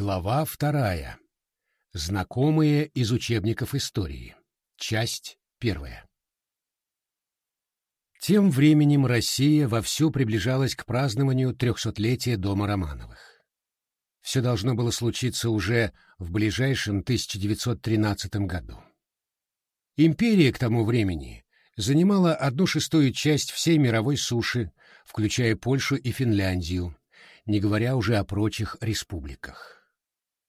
Глава вторая. Знакомые из учебников истории. Часть первая. Тем временем Россия вовсю приближалась к празднованию трехсотлетия Дома Романовых. Все должно было случиться уже в ближайшем 1913 году. Империя к тому времени занимала одну шестую часть всей мировой суши, включая Польшу и Финляндию, не говоря уже о прочих республиках.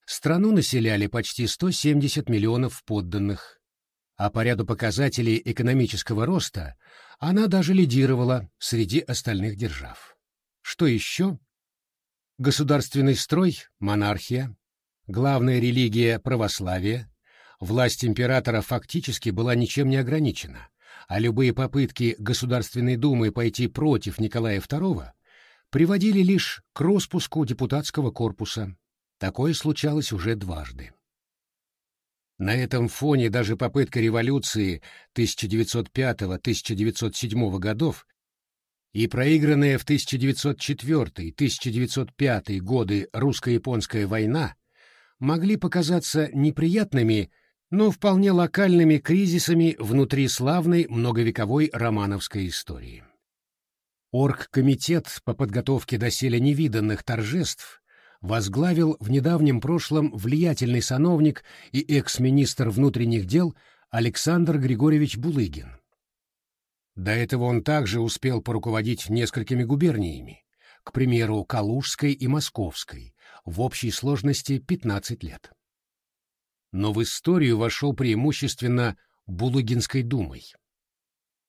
Страну населяли почти 170 миллионов подданных, а по ряду показателей экономического роста она даже лидировала среди остальных держав. Что еще? Государственный строй – монархия, главная религия – православие, власть императора фактически была ничем не ограничена, а любые попытки Государственной Думы пойти против Николая II приводили лишь к распуску депутатского корпуса, Такое случалось уже дважды. На этом фоне даже попытка революции 1905-1907 годов и проигранная в 1904-1905 годы русско-японская война могли показаться неприятными, но вполне локальными кризисами внутри славной многовековой романовской истории. Оргкомитет по подготовке доселе невиданных торжеств возглавил в недавнем прошлом влиятельный сановник и экс-министр внутренних дел Александр Григорьевич Булыгин. До этого он также успел поруководить несколькими губерниями, к примеру, Калужской и Московской, в общей сложности 15 лет. Но в историю вошел преимущественно Булыгинской думой.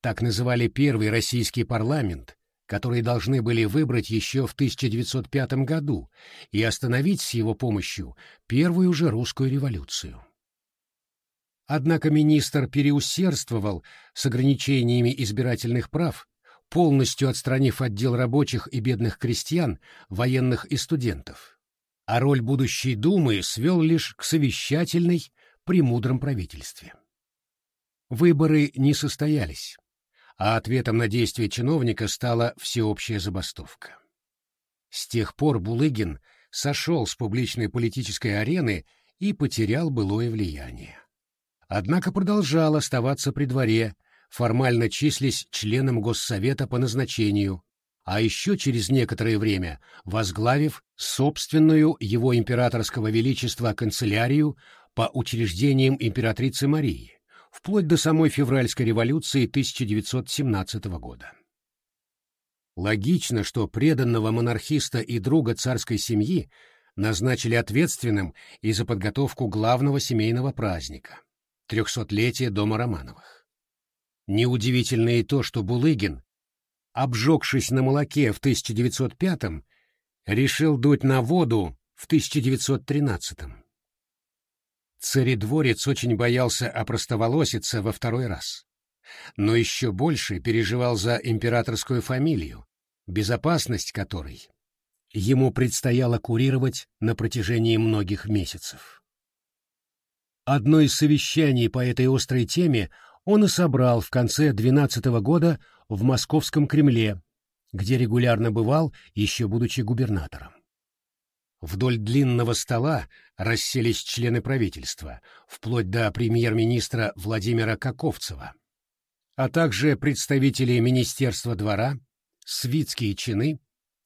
Так называли первый российский парламент, которые должны были выбрать еще в 1905 году и остановить с его помощью первую же русскую революцию. Однако министр переусердствовал с ограничениями избирательных прав, полностью отстранив отдел рабочих и бедных крестьян, военных и студентов. А роль будущей Думы свел лишь к совещательной при мудром правительстве. Выборы не состоялись а ответом на действия чиновника стала всеобщая забастовка. С тех пор Булыгин сошел с публичной политической арены и потерял былое влияние. Однако продолжал оставаться при дворе, формально числись членом Госсовета по назначению, а еще через некоторое время возглавив собственную его императорского величества канцелярию по учреждениям императрицы Марии, вплоть до самой февральской революции 1917 года. Логично, что преданного монархиста и друга царской семьи назначили ответственным и за подготовку главного семейного праздника — трехсотлетия Дома Романовых. Неудивительно и то, что Булыгин, обжегшись на молоке в 1905-м, решил дуть на воду в 1913-м. Царедворец очень боялся опростоволоситься во второй раз. Но еще больше переживал за императорскую фамилию, безопасность которой ему предстояло курировать на протяжении многих месяцев. Одно из совещаний по этой острой теме он и собрал в конце 12 -го года в Московском Кремле, где регулярно бывал, еще будучи губернатором. Вдоль длинного стола расселись члены правительства, вплоть до премьер-министра Владимира Каковцева, а также представители Министерства двора, свитские чины,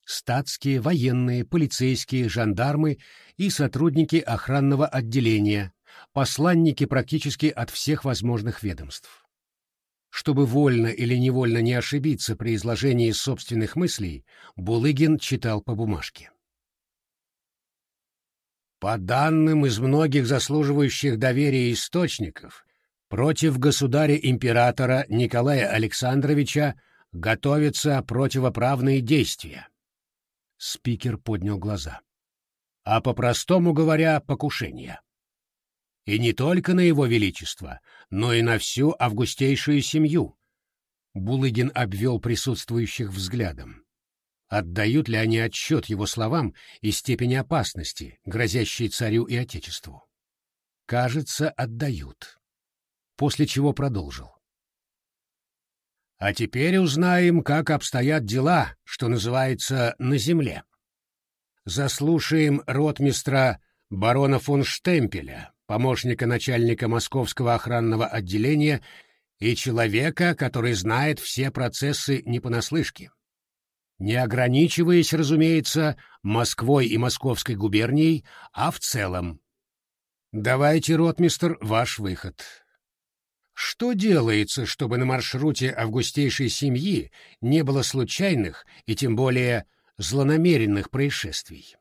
статские, военные, полицейские, жандармы и сотрудники охранного отделения, посланники практически от всех возможных ведомств. Чтобы вольно или невольно не ошибиться при изложении собственных мыслей, Булыгин читал по бумажке. По данным из многих заслуживающих доверия источников, против государя-императора Николая Александровича готовятся противоправные действия. Спикер поднял глаза. А по-простому говоря, покушение. И не только на его величество, но и на всю августейшую семью. Булыгин обвел присутствующих взглядом. Отдают ли они отчет его словам и степени опасности, грозящей царю и отечеству? Кажется, отдают. После чего продолжил. А теперь узнаем, как обстоят дела, что называется, на земле. Заслушаем ротмистра барона фон Штемпеля, помощника начальника Московского охранного отделения и человека, который знает все процессы не понаслышке. Не ограничиваясь, разумеется, Москвой и Московской губернией, а в целом. Давайте, ротмистер, ваш выход. Что делается, чтобы на маршруте августейшей семьи не было случайных и тем более злонамеренных происшествий?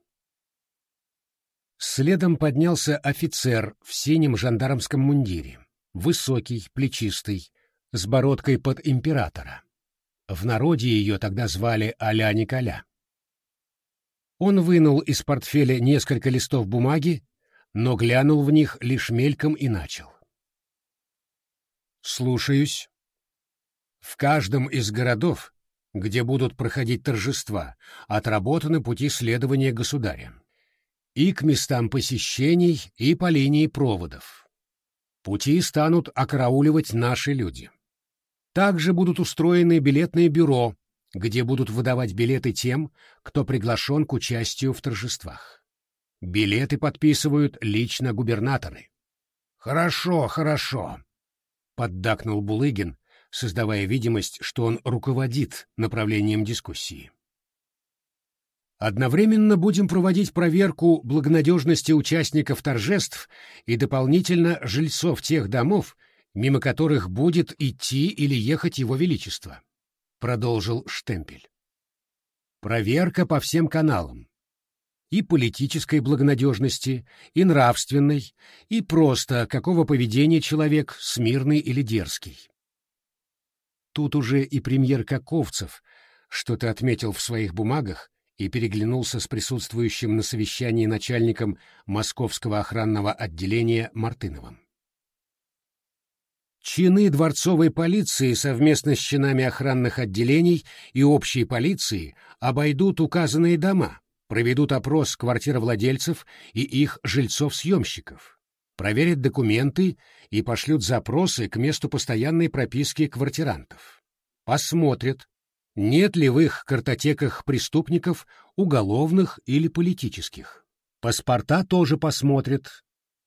Следом поднялся офицер в синем жандармском мундире, высокий, плечистый, с бородкой под императора. В народе ее тогда звали Аля Николя. Он вынул из портфеля несколько листов бумаги, но глянул в них лишь мельком и начал. Слушаюсь. В каждом из городов, где будут проходить торжества, отработаны пути следования государя. И к местам посещений, и по линии проводов. Пути станут окарауливать наши люди. Также будут устроены билетные бюро, где будут выдавать билеты тем, кто приглашен к участию в торжествах. Билеты подписывают лично губернаторы. Хорошо, хорошо. — поддакнул Булыгин, создавая видимость, что он руководит направлением дискуссии. Одновременно будем проводить проверку благонадежности участников торжеств и дополнительно жильцов тех домов, мимо которых будет идти или ехать его величество, — продолжил Штемпель. Проверка по всем каналам, и политической благонадежности, и нравственной, и просто какого поведения человек, смирный или дерзкий. Тут уже и премьер Каковцев что-то отметил в своих бумагах и переглянулся с присутствующим на совещании начальником Московского охранного отделения Мартыновым. Чины дворцовой полиции совместно с чинами охранных отделений и общей полиции обойдут указанные дома, проведут опрос квартировладельцев и их жильцов-съемщиков, проверят документы и пошлют запросы к месту постоянной прописки квартирантов. Посмотрят, нет ли в их картотеках преступников уголовных или политических. Паспорта тоже посмотрят.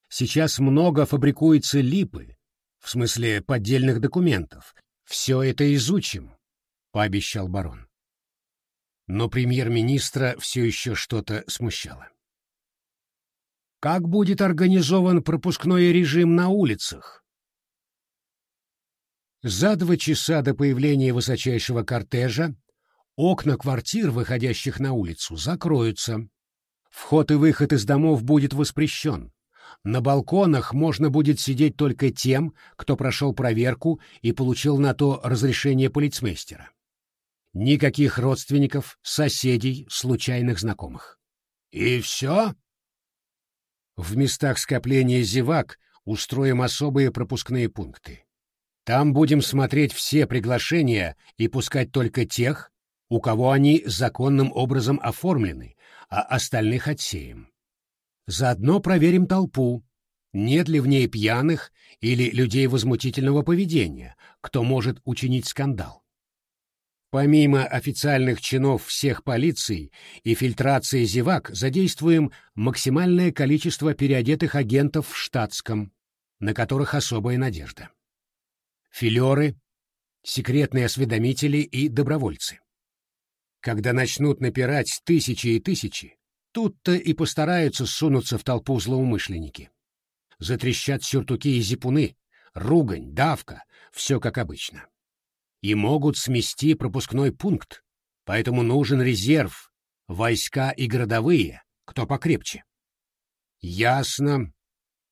Сейчас много фабрикуется липы, в смысле поддельных документов. Все это изучим, — пообещал барон но премьер-министра все еще что-то смущало. Как будет организован пропускной режим на улицах? За два часа до появления высочайшего кортежа окна квартир, выходящих на улицу, закроются. Вход и выход из домов будет воспрещен. На балконах можно будет сидеть только тем, кто прошел проверку и получил на то разрешение полицмейстера. Никаких родственников, соседей, случайных знакомых. И все? В местах скопления зевак устроим особые пропускные пункты. Там будем смотреть все приглашения и пускать только тех, у кого они законным образом оформлены, а остальных отсеем. Заодно проверим толпу, нет ли в ней пьяных или людей возмутительного поведения, кто может учинить скандал. Помимо официальных чинов всех полиций и фильтрации зевак задействуем максимальное количество переодетых агентов в штатском, на которых особая надежда. Филеры, секретные осведомители и добровольцы. Когда начнут напирать тысячи и тысячи, тут-то и постараются сунуться в толпу злоумышленники. Затрещат сюртуки и зипуны, ругань, давка, все как обычно и могут смести пропускной пункт, поэтому нужен резерв, войска и городовые, кто покрепче. — Ясно,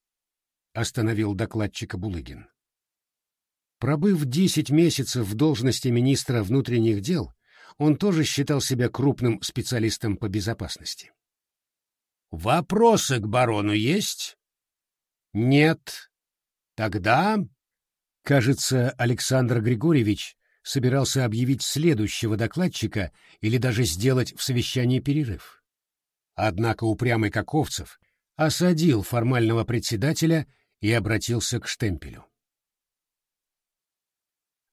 — остановил докладчика Булыгин. Пробыв десять месяцев в должности министра внутренних дел, он тоже считал себя крупным специалистом по безопасности. «Вопросы к барону есть?» «Нет». «Тогда...» Кажется, Александр Григорьевич собирался объявить следующего докладчика или даже сделать в совещании перерыв. Однако упрямый Каковцев осадил формального председателя и обратился к штемпелю.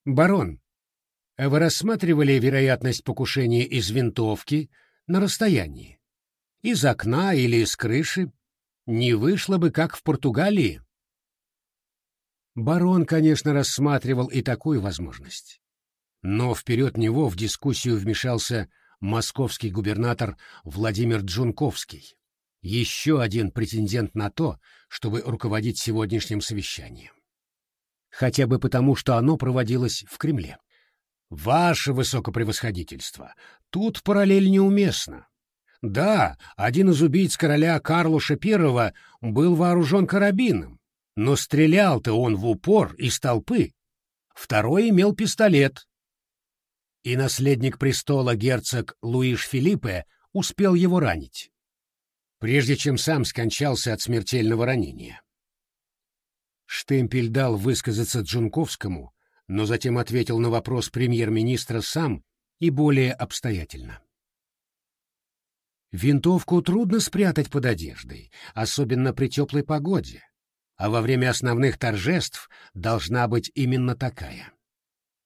«Барон, вы рассматривали вероятность покушения из винтовки на расстоянии? Из окна или из крыши? не вышло бы, как в Португалии. Барон, конечно, рассматривал и такую возможность. Но вперед него в дискуссию вмешался московский губернатор Владимир Джунковский, еще один претендент на то, чтобы руководить сегодняшним совещанием. Хотя бы потому, что оно проводилось в Кремле. Ваше высокопревосходительство, тут параллель неуместна. Да, один из убийц короля Карлуша I был вооружен карабином, но стрелял-то он в упор из толпы. Второй имел пистолет. И наследник престола герцог Луиш Филиппе успел его ранить, прежде чем сам скончался от смертельного ранения. Штемпель дал высказаться Джунковскому, но затем ответил на вопрос премьер-министра сам и более обстоятельно. Винтовку трудно спрятать под одеждой, особенно при теплой погоде, а во время основных торжеств должна быть именно такая.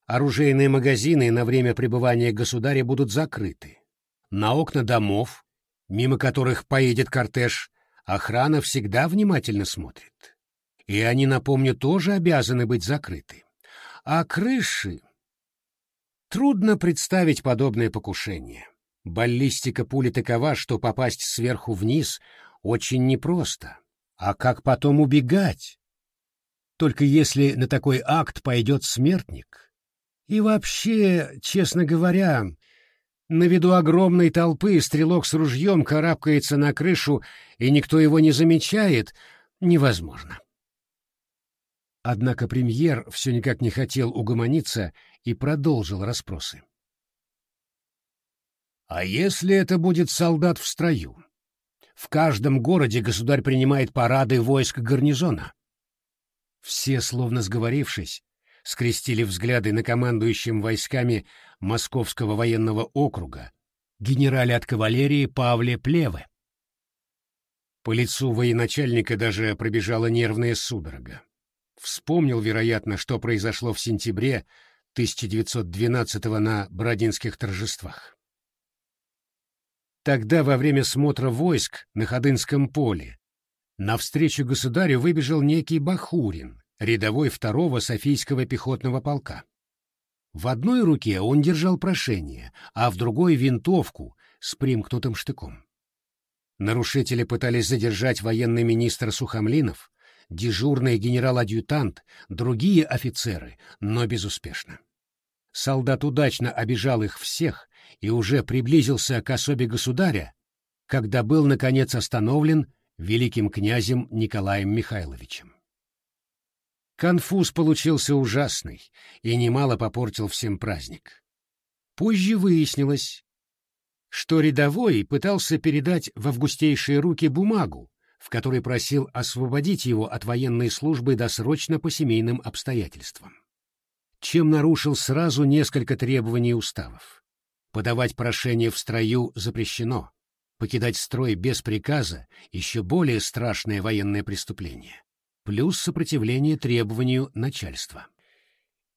Оружейные магазины на время пребывания государя будут закрыты. На окна домов, мимо которых поедет кортеж, охрана всегда внимательно смотрит. И они, напомню, тоже обязаны быть закрыты. А крыши... Трудно представить подобное покушение. Баллистика пули такова, что попасть сверху вниз очень непросто. А как потом убегать? Только если на такой акт пойдет смертник. И вообще, честно говоря, на виду огромной толпы стрелок с ружьем карабкается на крышу, и никто его не замечает, невозможно. Однако премьер все никак не хотел угомониться и продолжил расспросы. «А если это будет солдат в строю? В каждом городе государь принимает парады войск гарнизона. Все, словно сговорившись, скрестили взгляды на командующем войсками Московского военного округа, генерале от кавалерии Павле Плеве. По лицу военачальника даже пробежала нервная судорога. Вспомнил, вероятно, что произошло в сентябре 1912 на Бородинских торжествах. Тогда, во время смотра войск на Ходынском поле, навстречу государю выбежал некий Бахурин, рядовой второго Софийского пехотного полка. В одной руке он держал прошение, а в другой — винтовку с примкнутым штыком. Нарушители пытались задержать военный министр Сухомлинов, дежурный генерал-адъютант, другие офицеры, но безуспешно. Солдат удачно обижал их всех и уже приблизился к особе государя, когда был, наконец, остановлен великим князем Николаем Михайловичем. Конфуз получился ужасный и немало попортил всем праздник. Позже выяснилось, что рядовой пытался передать в августейшие руки бумагу, в которой просил освободить его от военной службы досрочно по семейным обстоятельствам чем нарушил сразу несколько требований уставов. Подавать прошение в строю запрещено. Покидать строй без приказа — еще более страшное военное преступление. Плюс сопротивление требованию начальства.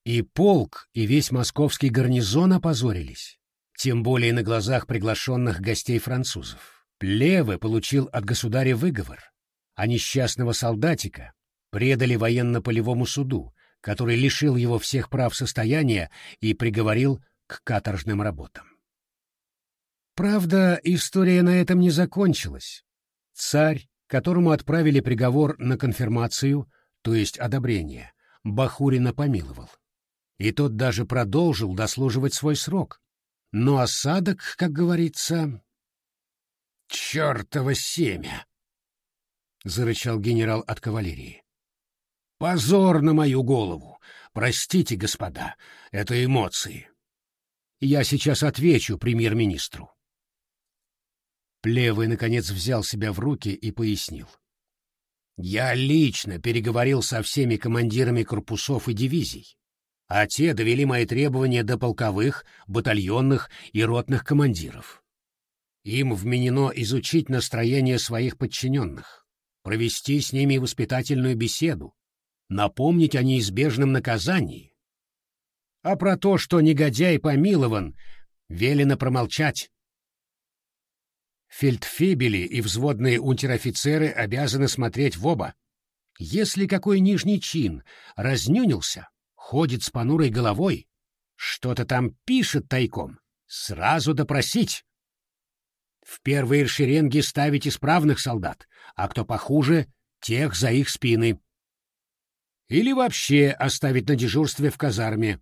И полк, и весь московский гарнизон опозорились, тем более на глазах приглашенных гостей французов. Плеве получил от государя выговор, а несчастного солдатика предали военно-полевому суду, который лишил его всех прав состояния и приговорил к каторжным работам. Правда, история на этом не закончилась. Царь, которому отправили приговор на конфирмацию, то есть одобрение, Бахурина помиловал. И тот даже продолжил дослуживать свой срок. Но осадок, как говорится... «Чертово семя!» — зарычал генерал от кавалерии. Позор на мою голову! Простите, господа, это эмоции. Я сейчас отвечу премьер-министру. Плевый, наконец, взял себя в руки и пояснил. Я лично переговорил со всеми командирами корпусов и дивизий, а те довели мои требования до полковых, батальонных и ротных командиров. Им вменено изучить настроение своих подчиненных, провести с ними воспитательную беседу, напомнить о неизбежном наказании. А про то, что негодяй помилован, велено промолчать. Фельдфебели и взводные унтер-офицеры обязаны смотреть в оба. Если какой нижний чин разнюнился, ходит с понурой головой, что-то там пишет тайком, сразу допросить. В первые шеренги ставить исправных солдат, а кто похуже, тех за их спины. Или вообще оставить на дежурстве в казарме.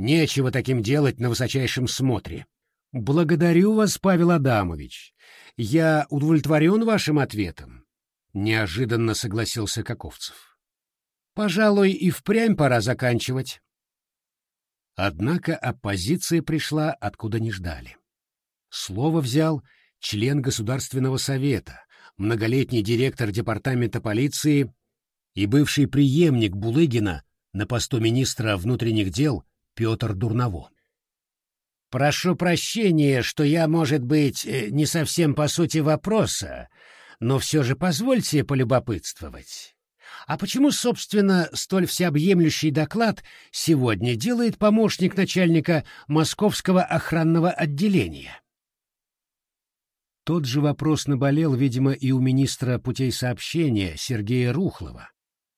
Нечего таким делать на высочайшем смотре. Благодарю вас, Павел Адамович. Я удовлетворен вашим ответом. Неожиданно согласился Каковцев. Пожалуй, и впрямь пора заканчивать. Однако оппозиция пришла, откуда не ждали. Слово взял член Государственного совета, многолетний директор департамента полиции и бывший преемник Булыгина на посту министра внутренних дел Петр Дурново. «Прошу прощения, что я, может быть, э, не совсем по сути вопроса, но все же позвольте полюбопытствовать. А почему, собственно, столь всеобъемлющий доклад сегодня делает помощник начальника Московского охранного отделения? Тот же вопрос наболел, видимо, и у министра путей сообщения Сергея Рухлова,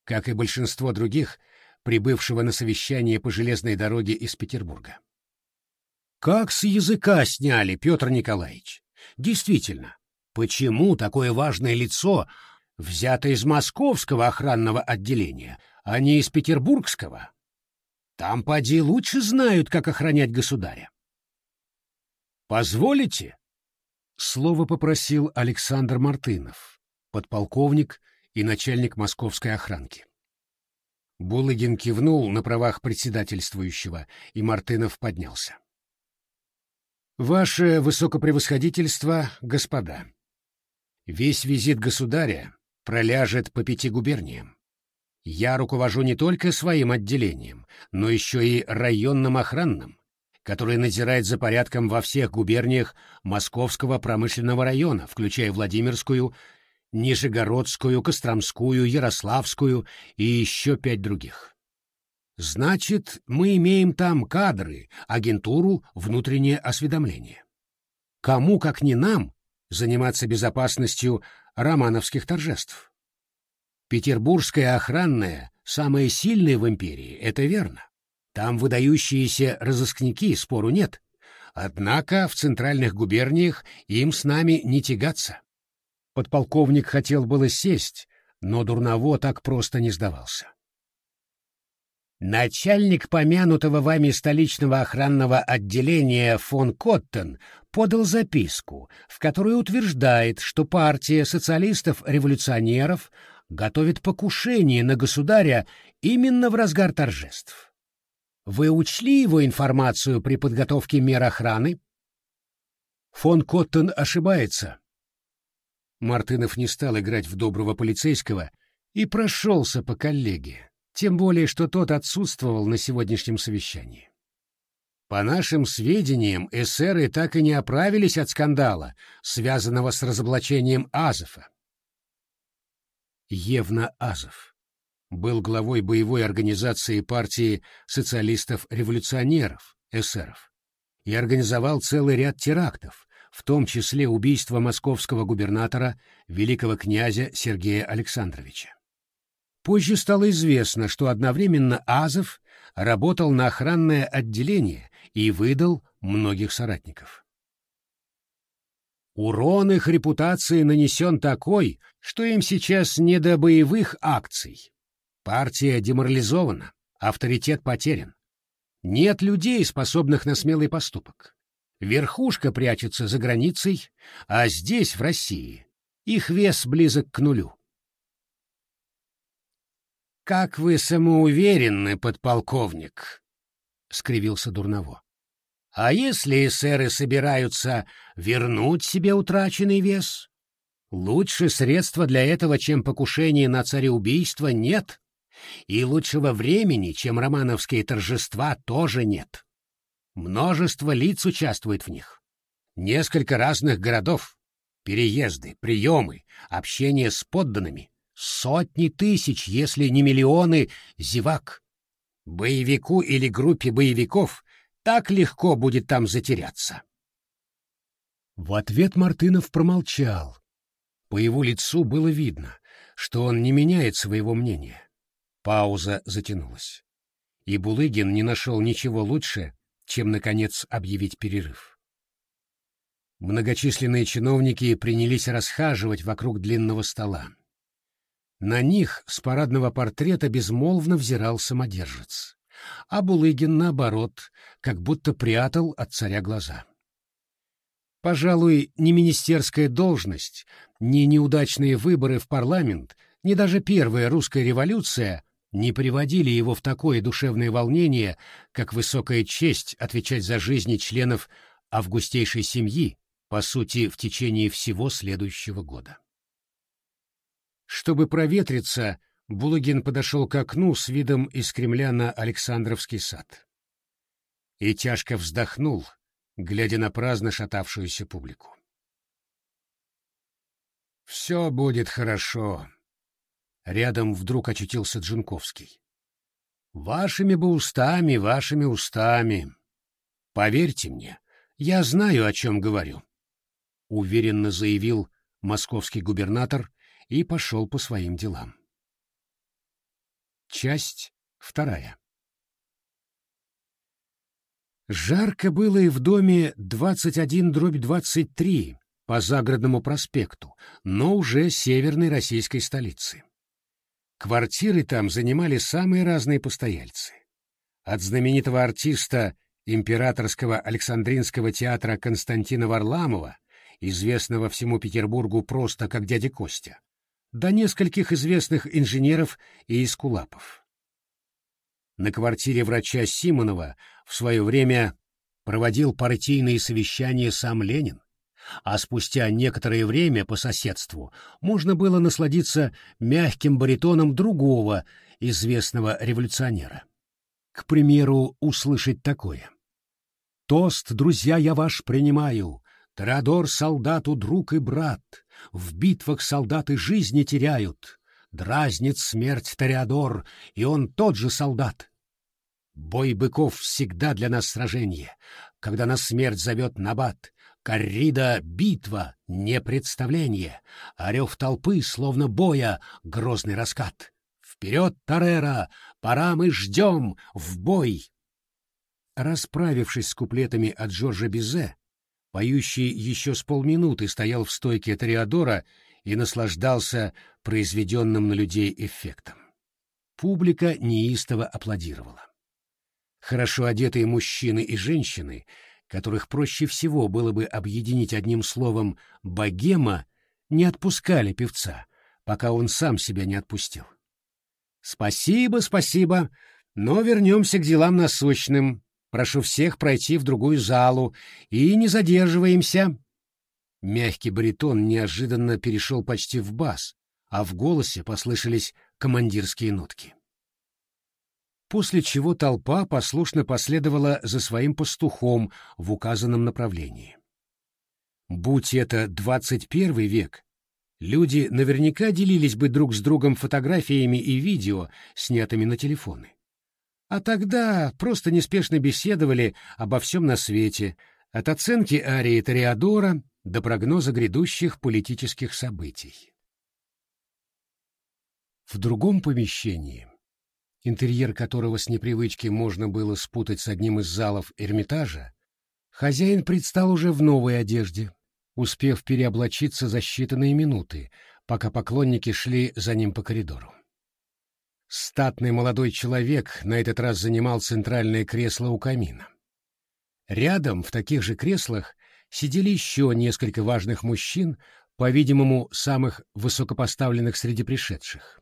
как и большинство других, прибывшего на совещание по железной дороге из Петербурга. Как с языка сняли, Петр Николаевич? Действительно, почему такое важное лицо взято из московского охранного отделения, а не из петербургского? Там, поди, лучше знают, как охранять государя. «Позволите?» Слово попросил Александр Мартынов, подполковник и начальник московской охранки. Булыгин кивнул на правах председательствующего, и Мартынов поднялся. «Ваше высокопревосходительство, господа, весь визит государя проляжет по пяти губерниям. Я руковожу не только своим отделением, но еще и районным охранным, который надзирает за порядком во всех губерниях Московского промышленного района, включая Владимирскую, Нижегородскую, Костромскую, Ярославскую и еще пять других. Значит, мы имеем там кадры, агентуру, внутреннее осведомление. Кому, как не нам, заниматься безопасностью романовских торжеств? Петербургская охранная, самая сильная в империи, это верно. Там выдающиеся разыскники, спору нет. Однако в центральных губерниях им с нами не тягаться. Подполковник хотел было сесть, но Дурново так просто не сдавался. Начальник помянутого вами столичного охранного отделения фон Коттен подал записку, в которой утверждает, что партия социалистов-революционеров готовит покушение на государя именно в разгар торжеств. Вы учли его информацию при подготовке мер охраны? Фон Коттен ошибается, Мартынов не стал играть в доброго полицейского и прошелся по коллеге, тем более, что тот отсутствовал на сегодняшнем совещании. По нашим сведениям, эсеры так и не оправились от скандала, связанного с разоблачением Азова. Евна Азов был главой боевой организации партии социалистов-революционеров, эсеров, и организовал целый ряд терактов, в том числе убийство московского губернатора, великого князя Сергея Александровича. Позже стало известно, что одновременно Азов работал на охранное отделение и выдал многих соратников. Урон их репутации нанесен такой, что им сейчас не до боевых акций. Партия деморализована, авторитет потерян. Нет людей, способных на смелый поступок. Верхушка прячется за границей, а здесь, в России, их вес близок к нулю. «Как вы самоуверенны, подполковник!» — скривился Дурново. «А если эсеры собираются вернуть себе утраченный вес? Лучше средства для этого, чем покушение на цареубийство, нет, и лучшего времени, чем романовские торжества, тоже нет». Множество лиц участвует в них. Несколько разных городов. Переезды, приемы, общение с подданными. Сотни тысяч, если не миллионы, зевак. Боевику или группе боевиков так легко будет там затеряться. В ответ Мартынов промолчал. По его лицу было видно, что он не меняет своего мнения. Пауза затянулась. И Булыгин не нашел ничего лучше, чем, наконец, объявить перерыв. Многочисленные чиновники принялись расхаживать вокруг длинного стола. На них с парадного портрета безмолвно взирал самодержец, а Булыгин, наоборот, как будто прятал от царя глаза. Пожалуй, ни министерская должность, ни неудачные выборы в парламент, ни даже первая русская революция не приводили его в такое душевное волнение, как высокая честь отвечать за жизни членов августейшей семьи, по сути, в течение всего следующего года. Чтобы проветриться, Булыгин подошел к окну с видом из Кремля на Александровский сад. И тяжко вздохнул, глядя на праздно шатавшуюся публику. «Все будет хорошо», — рядом вдруг очутился Джунковский. «Вашими бы устами, вашими устами. Поверьте мне, я знаю, о чем говорю», — уверенно заявил московский губернатор и пошел по своим делам. Часть вторая. Жарко было и в доме 21-23 по Загородному проспекту, но уже северной российской столицы. Квартиры там занимали самые разные постояльцы. От знаменитого артиста императорского Александринского театра Константина Варламова, известного всему Петербургу просто как дядя Костя, до нескольких известных инженеров и эскулапов. На квартире врача Симонова в свое время проводил партийные совещания сам Ленин, а спустя некоторое время по соседству можно было насладиться мягким баритоном другого известного революционера. К примеру, услышать такое. «Тост, друзья, я ваш принимаю, Теодор солдату друг и брат, в битвах солдаты жизни теряют. Дразнит смерть Тореадор, и он тот же солдат. Бой быков всегда для нас сражение, когда на смерть зовет Набат. Коррида — битва, не представление, а рев толпы, словно боя, грозный раскат. Вперед, Тарера, пора мы ждем, в бой! Расправившись с куплетами от Джорджа Бизе, Поющий еще с полминуты стоял в стойке Тореадора и наслаждался произведенным на людей эффектом. Публика неистово аплодировала. Хорошо одетые мужчины и женщины, которых проще всего было бы объединить одним словом «богема», не отпускали певца, пока он сам себя не отпустил. «Спасибо, спасибо, но вернемся к делам насущным», Прошу всех пройти в другую залу и не задерживаемся. Мягкий баритон неожиданно перешел почти в бас, а в голосе послышались командирские нотки. После чего толпа послушно последовала за своим пастухом в указанном направлении. Будь это двадцать первый век, люди наверняка делились бы друг с другом фотографиями и видео, снятыми на телефоны. А тогда просто неспешно беседовали обо всем на свете, от оценки арии Тореадора до прогноза грядущих политических событий. В другом помещении, интерьер которого с непривычки можно было спутать с одним из залов Эрмитажа, хозяин предстал уже в новой одежде, успев переоблачиться за считанные минуты, пока поклонники шли за ним по коридору. Статный молодой человек на этот раз занимал центральное кресло у камина. Рядом в таких же креслах сидели еще несколько важных мужчин, по-видимому, самых высокопоставленных среди пришедших.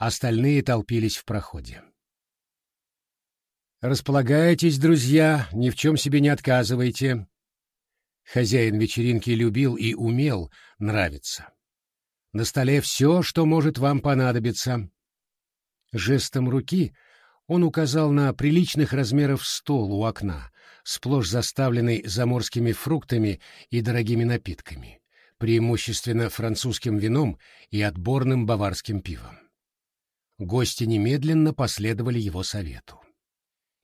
Остальные толпились в проходе. «Располагайтесь, друзья, ни в чем себе не отказывайте». Хозяин вечеринки любил и умел нравиться. «На столе все, что может вам понадобиться. Жестом руки он указал на приличных размеров стол у окна, сплошь заставленный заморскими фруктами и дорогими напитками, преимущественно французским вином и отборным баварским пивом. Гости немедленно последовали его совету.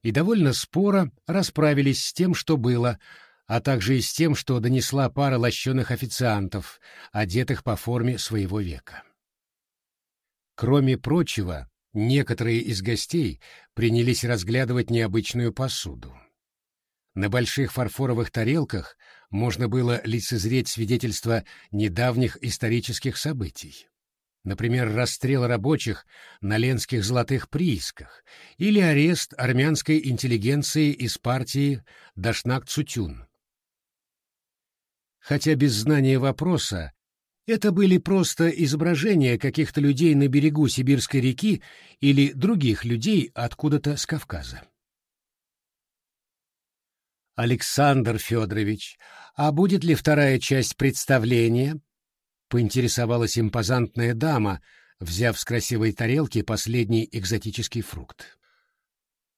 И довольно споро расправились с тем, что было, а также и с тем, что донесла пара лощеных официантов, одетых по форме своего века. Кроме прочего, некоторые из гостей принялись разглядывать необычную посуду. На больших фарфоровых тарелках можно было лицезреть свидетельства недавних исторических событий. Например, расстрел рабочих на ленских золотых приисках или арест армянской интеллигенции из партии Дашнак-Цутюн. Хотя без знания вопроса это были просто изображения каких-то людей на берегу Сибирской реки или других людей откуда-то с Кавказа. Александр Федорович, а будет ли вторая часть представления? Поинтересовалась импозантная дама, взяв с красивой тарелки последний экзотический фрукт.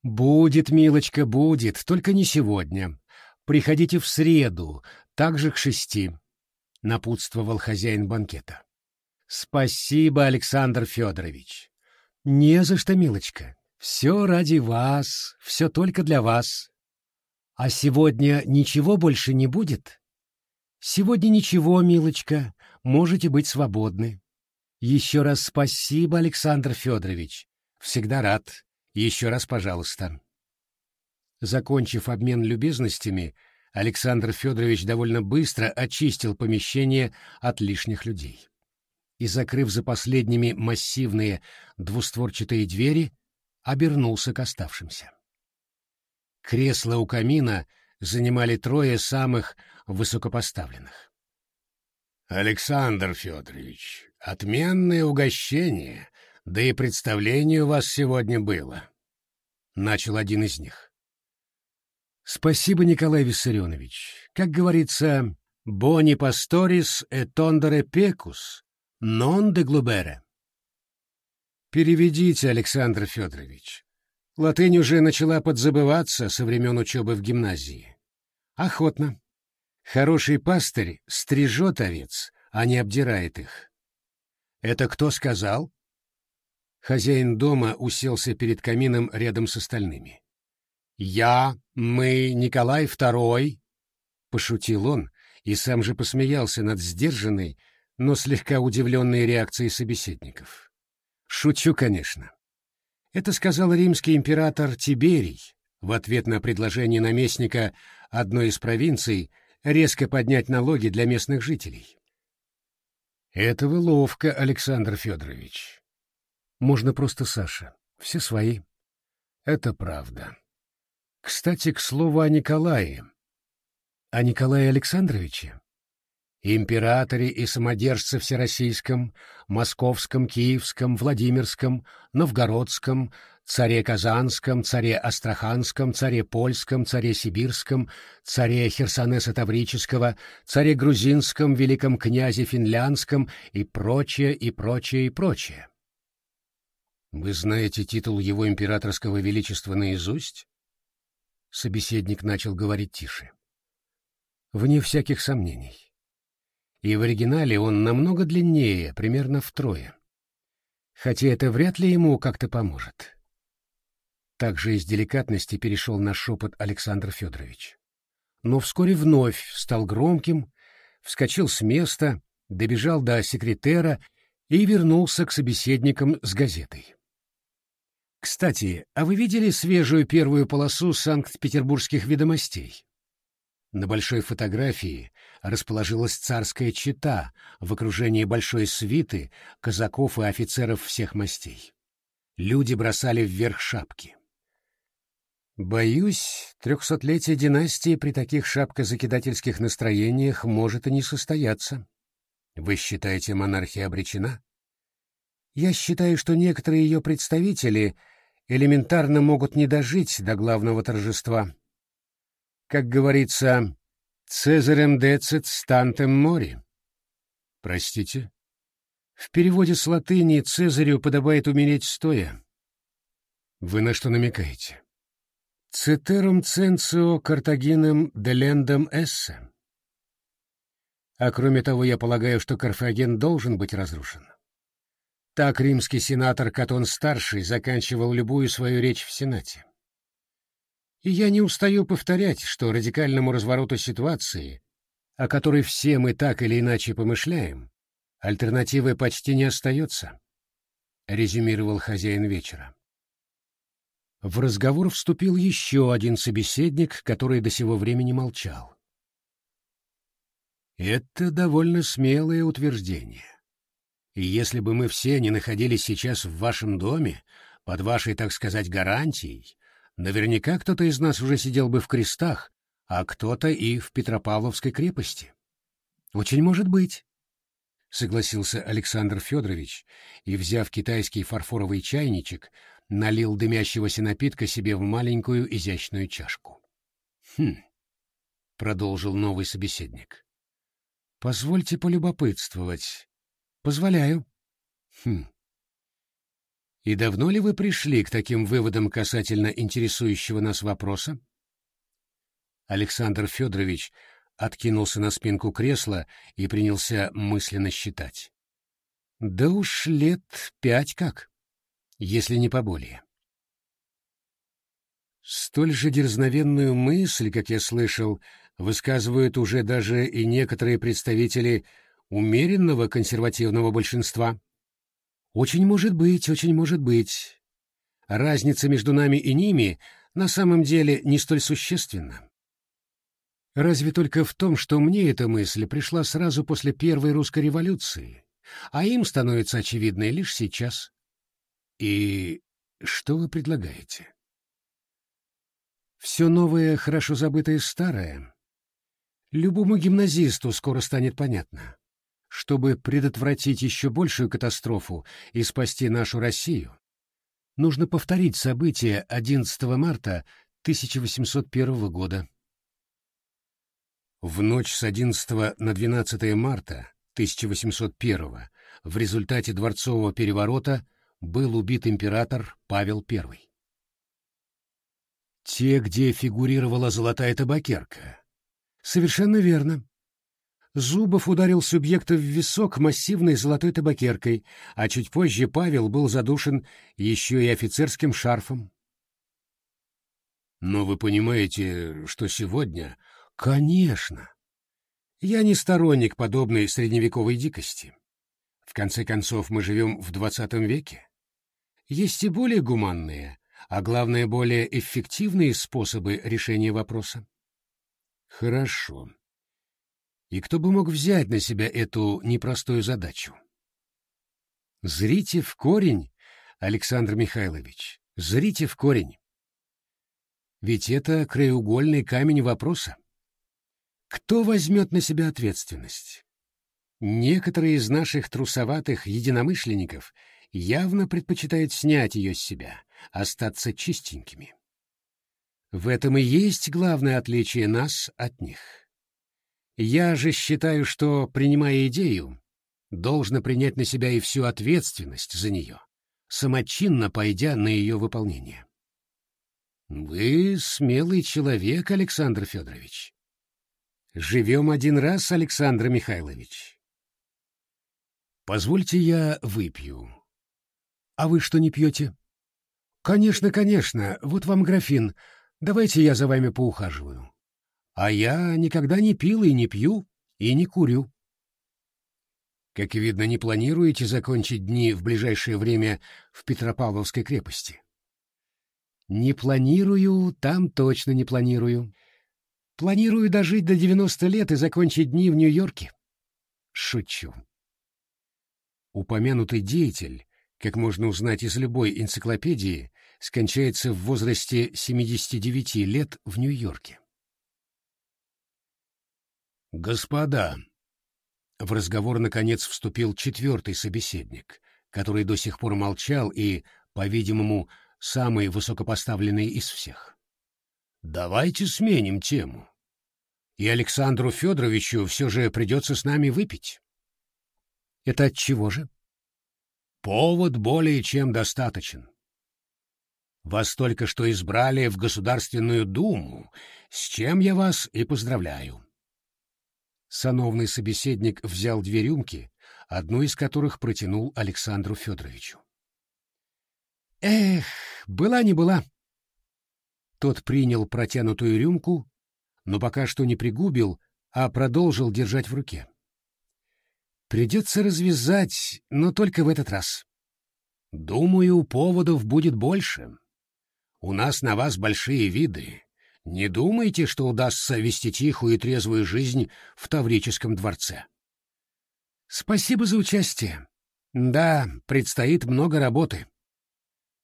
«Будет, милочка, будет, только не сегодня. Приходите в среду, также к шести», — напутствовал хозяин банкета. «Спасибо, Александр Федорович». «Не за что, милочка. Все ради вас, все только для вас. А сегодня ничего больше не будет? Сегодня ничего, милочка, можете быть свободны. Еще раз спасибо, Александр Федорович. Всегда рад. Еще раз, пожалуйста. Закончив обмен любезностями, Александр Федорович довольно быстро очистил помещение от лишних людей. И, закрыв за последними массивные двустворчатые двери, обернулся к оставшимся. Кресла у камина занимали трое самых высокопоставленных. «Александр Федорович, отменное угощение, да и представление у вас сегодня было», — начал один из них. «Спасибо, Николай Виссарионович. Как говорится, «Бони пасторис e tondere pecus, non de glubere». Переведите, Александр Федорович. Латынь уже начала подзабываться со времен учебы в гимназии. Охотно. Хороший пастырь стрижет овец, а не обдирает их. Это кто сказал? Хозяин дома уселся перед камином рядом с остальными. «Я, мы, Николай Второй», — пошутил он и сам же посмеялся над сдержанной, но слегка удивленной реакцией собеседников. «Шучу, конечно. Это сказал римский император Тиберий в ответ на предложение наместника одной из провинций резко поднять налоги для местных жителей. Это вы ловко, Александр Федорович. Можно просто Саша. Все свои. Это правда. Кстати, к слову о Николае. О Николае Александровиче? императоре и самодержце всероссийском, московском, киевском, владимирском, новгородском, царе Казанском, царе Астраханском, царе Польском, царе Сибирском, царе Херсонеса Таврического, царе Грузинском, великом князе Финляндском и прочее, и прочее, и прочее. Вы знаете титул его императорского величества наизусть? Собеседник начал говорить тише. Вне всяких сомнений и в оригинале он намного длиннее, примерно втрое. Хотя это вряд ли ему как-то поможет. Также из деликатности перешел на шепот Александр Федорович. Но вскоре вновь стал громким, вскочил с места, добежал до секретера и вернулся к собеседникам с газетой. «Кстати, а вы видели свежую первую полосу Санкт-Петербургских ведомостей?» На большой фотографии расположилась царская чета в окружении большой свиты, казаков и офицеров всех мастей. Люди бросали вверх шапки. Боюсь, трехсотлетие династии при таких шапкозакидательских настроениях может и не состояться. Вы считаете, монархия обречена? Я считаю, что некоторые ее представители элементарно могут не дожить до главного торжества. Как говорится, «Цезарем децит стантем мори». Простите? В переводе с латыни «Цезарю подобает умереть стоя». Вы на что намекаете? «Цетерум ценцио картагином делендом эссе». А кроме того, я полагаю, что Карфаген должен быть разрушен. Так римский сенатор Катон-старший заканчивал любую свою речь в Сенате. И я не устаю повторять, что радикальному развороту ситуации, о которой все мы так или иначе помышляем, альтернативы почти не остается, — резюмировал хозяин вечера. В разговор вступил еще один собеседник, который до сего времени молчал. Это довольно смелое утверждение. И если бы мы все не находились сейчас в вашем доме, под вашей, так сказать, гарантией, наверняка кто-то из нас уже сидел бы в крестах, а кто-то и в Петропавловской крепости. Очень может быть, — согласился Александр Федорович и, взяв китайский фарфоровый чайничек, налил дымящегося напитка себе в маленькую изящную чашку. «Хм», — продолжил новый собеседник, — «позвольте полюбопытствовать. Позволяю». «Хм. И давно ли вы пришли к таким выводам касательно интересующего нас вопроса?» Александр Федорович откинулся на спинку кресла и принялся мысленно считать. «Да уж лет пять как» если не поболее. Столь же дерзновенную мысль, как я слышал, высказывают уже даже и некоторые представители умеренного консервативного большинства. Очень может быть, очень может быть. Разница между нами и ними на самом деле не столь существенна. Разве только в том, что мне эта мысль пришла сразу после Первой русской революции, а им становится очевидной лишь сейчас. И что вы предлагаете? Все новое, хорошо забытое старое. Любому гимназисту скоро станет понятно. Чтобы предотвратить еще большую катастрофу и спасти нашу Россию, нужно повторить события 11 марта 1801 года. В ночь с 11 на 12 марта 1801 в результате дворцового переворота был убит император Павел I. Те, где фигурировала золотая табакерка. Совершенно верно. Зубов ударил субъекта в висок массивной золотой табакеркой, а чуть позже Павел был задушен еще и офицерским шарфом. Но вы понимаете, что сегодня... Конечно. Я не сторонник подобной средневековой дикости. В конце концов, мы живем в двадцатом веке. Есть и более гуманные, а главное, более эффективные способы решения вопроса. Хорошо. И кто бы мог взять на себя эту непростую задачу? Зрите в корень, Александр Михайлович, зрите в корень. Ведь это краеугольный камень вопроса. Кто возьмет на себя ответственность? Некоторые из наших трусоватых единомышленников — явно предпочитают снять ее с себя, остаться чистенькими. В этом и есть главное отличие нас от них. Я же считаю, что, принимая идею, должно принять на себя и всю ответственность за нее, самочинно пойдя на ее выполнение. Вы смелый человек, Александр Федорович. Живем один раз, Александр Михайлович. Позвольте я выпью, «А вы что не пьете?» «Конечно, конечно. Вот вам графин. Давайте я за вами поухаживаю». «А я никогда не пил и не пью, и не курю». «Как видно, не планируете закончить дни в ближайшее время в Петропавловской крепости?» «Не планирую, там точно не планирую. Планирую дожить до 90 лет и закончить дни в Нью-Йорке». «Шучу». Упомянутый деятель как можно узнать из любой энциклопедии, скончается в возрасте 79 лет в Нью-Йорке. «Господа!» В разговор, наконец, вступил четвертый собеседник, который до сих пор молчал и, по-видимому, самый высокопоставленный из всех. «Давайте сменим тему. И Александру Федоровичу все же придется с нами выпить». «Это от чего же?» Повод более чем достаточен. Вас только что избрали в Государственную Думу, с чем я вас и поздравляю. Сановный собеседник взял две рюмки, одну из которых протянул Александру Федоровичу. Эх, была не была. Тот принял протянутую рюмку, но пока что не пригубил, а продолжил держать в руке. Придется развязать, но только в этот раз. Думаю, поводов будет больше. У нас на вас большие виды. Не думайте, что удастся вести тихую и трезвую жизнь в Таврическом дворце. Спасибо за участие. Да, предстоит много работы.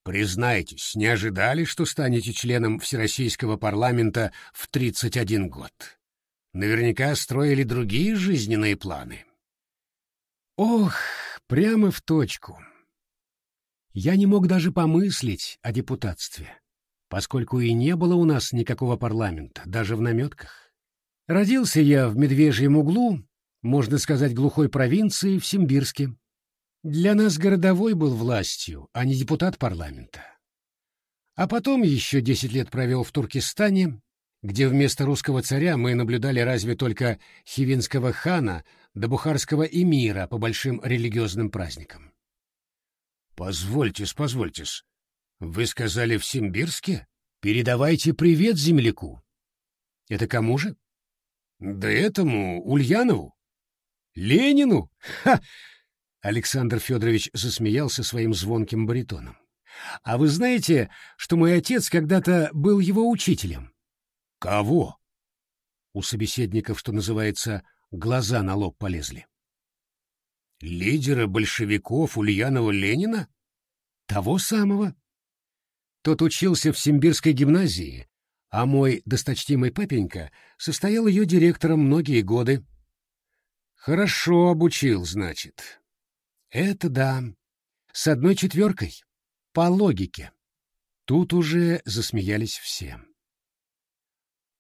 Признайтесь, не ожидали, что станете членом Всероссийского парламента в 31 год? Наверняка строили другие жизненные планы. Ох, прямо в точку. Я не мог даже помыслить о депутатстве, поскольку и не было у нас никакого парламента, даже в наметках. Родился я в Медвежьем углу, можно сказать, глухой провинции в Симбирске. Для нас городовой был властью, а не депутат парламента. А потом еще десять лет провел в Туркестане, где вместо русского царя мы наблюдали разве только хивинского хана до бухарского эмира по большим религиозным праздникам. «Позвольтесь, позвольтесь, вы сказали в Симбирске? Передавайте привет земляку». «Это кому же?» «Да этому, Ульянову». «Ленину? Ха!» Александр Федорович засмеялся своим звонким баритоном. «А вы знаете, что мой отец когда-то был его учителем?» «Кого?» У собеседников, что называется, глаза на лоб полезли. Лидера большевиков Ульянова Ленина? Того самого. Тот учился в Симбирской гимназии, а мой досточтимый папенька состоял ее директором многие годы. Хорошо обучил, значит. Это да. С одной четверкой. По логике. Тут уже засмеялись все.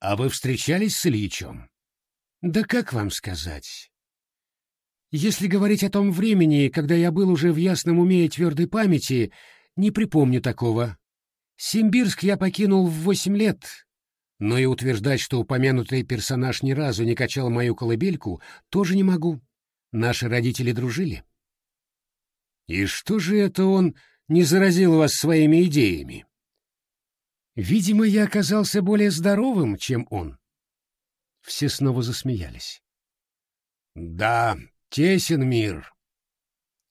А вы встречались с Ильичем? Да как вам сказать? Если говорить о том времени, когда я был уже в ясном уме и твердой памяти, не припомню такого. Симбирск я покинул в восемь лет, но и утверждать, что упомянутый персонаж ни разу не качал мою колыбельку, тоже не могу. Наши родители дружили. И что же это он не заразил вас своими идеями? Видимо, я оказался более здоровым, чем он. Все снова засмеялись. Да, тесен мир.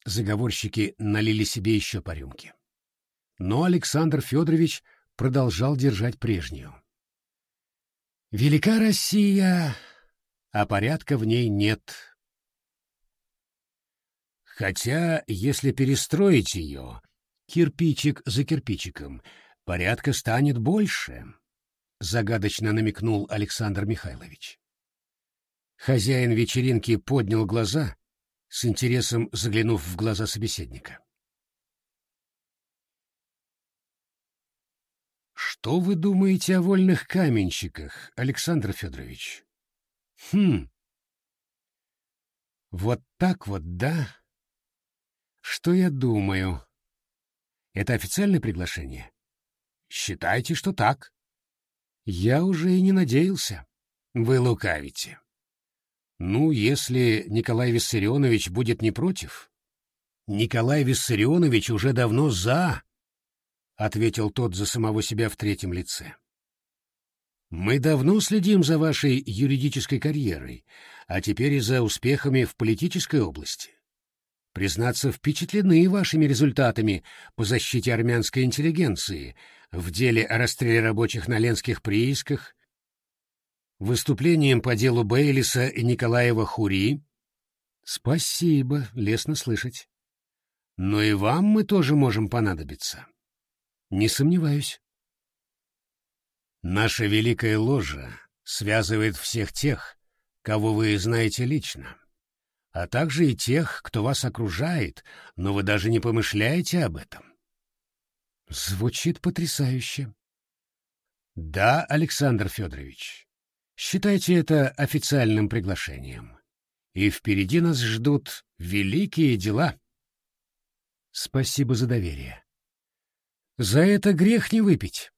Заговорщики налили себе еще по рюмке. Но Александр Федорович продолжал держать прежнюю. Велика Россия, а порядка в ней нет. Хотя, если перестроить ее, кирпичик за кирпичиком, порядка станет больше, — загадочно намекнул Александр Михайлович. Хозяин вечеринки поднял глаза, с интересом заглянув в глаза собеседника. «Что вы думаете о вольных каменщиках, Александр Федорович?» «Хм. Вот так вот, да? Что я думаю? Это официальное приглашение?» Считайте, что так. Я уже и не надеялся. Вы лукавите. Ну, если Николай Виссарионович будет не против. Николай Виссарионович уже давно за, — ответил тот за самого себя в третьем лице. Мы давно следим за вашей юридической карьерой, а теперь и за успехами в политической области. Признаться, впечатлены вашими результатами по защите армянской интеллигенции, в деле о расстреле рабочих на ленских приисках, выступлением по делу Бейлиса и Николаева Хури. Спасибо, лестно слышать. Но и вам мы тоже можем понадобиться. Не сомневаюсь. Наша великая ложа связывает всех тех, кого вы знаете лично, а также и тех, кто вас окружает, но вы даже не помышляете об этом. Звучит потрясающе. Да, Александр Федорович, считайте это официальным приглашением. И впереди нас ждут великие дела. Спасибо за доверие. За это грех не выпить.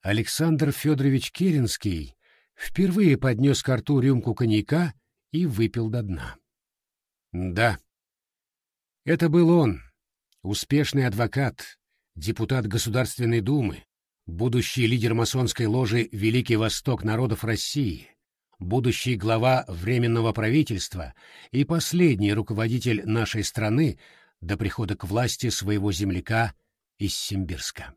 Александр Федорович Керенский впервые поднес к рту рюмку коньяка и выпил до дна. Да, это был он, успешный адвокат, депутат Государственной Думы, будущий лидер масонской ложи «Великий Восток народов России», будущий глава Временного правительства и последний руководитель нашей страны до прихода к власти своего земляка из Симбирска.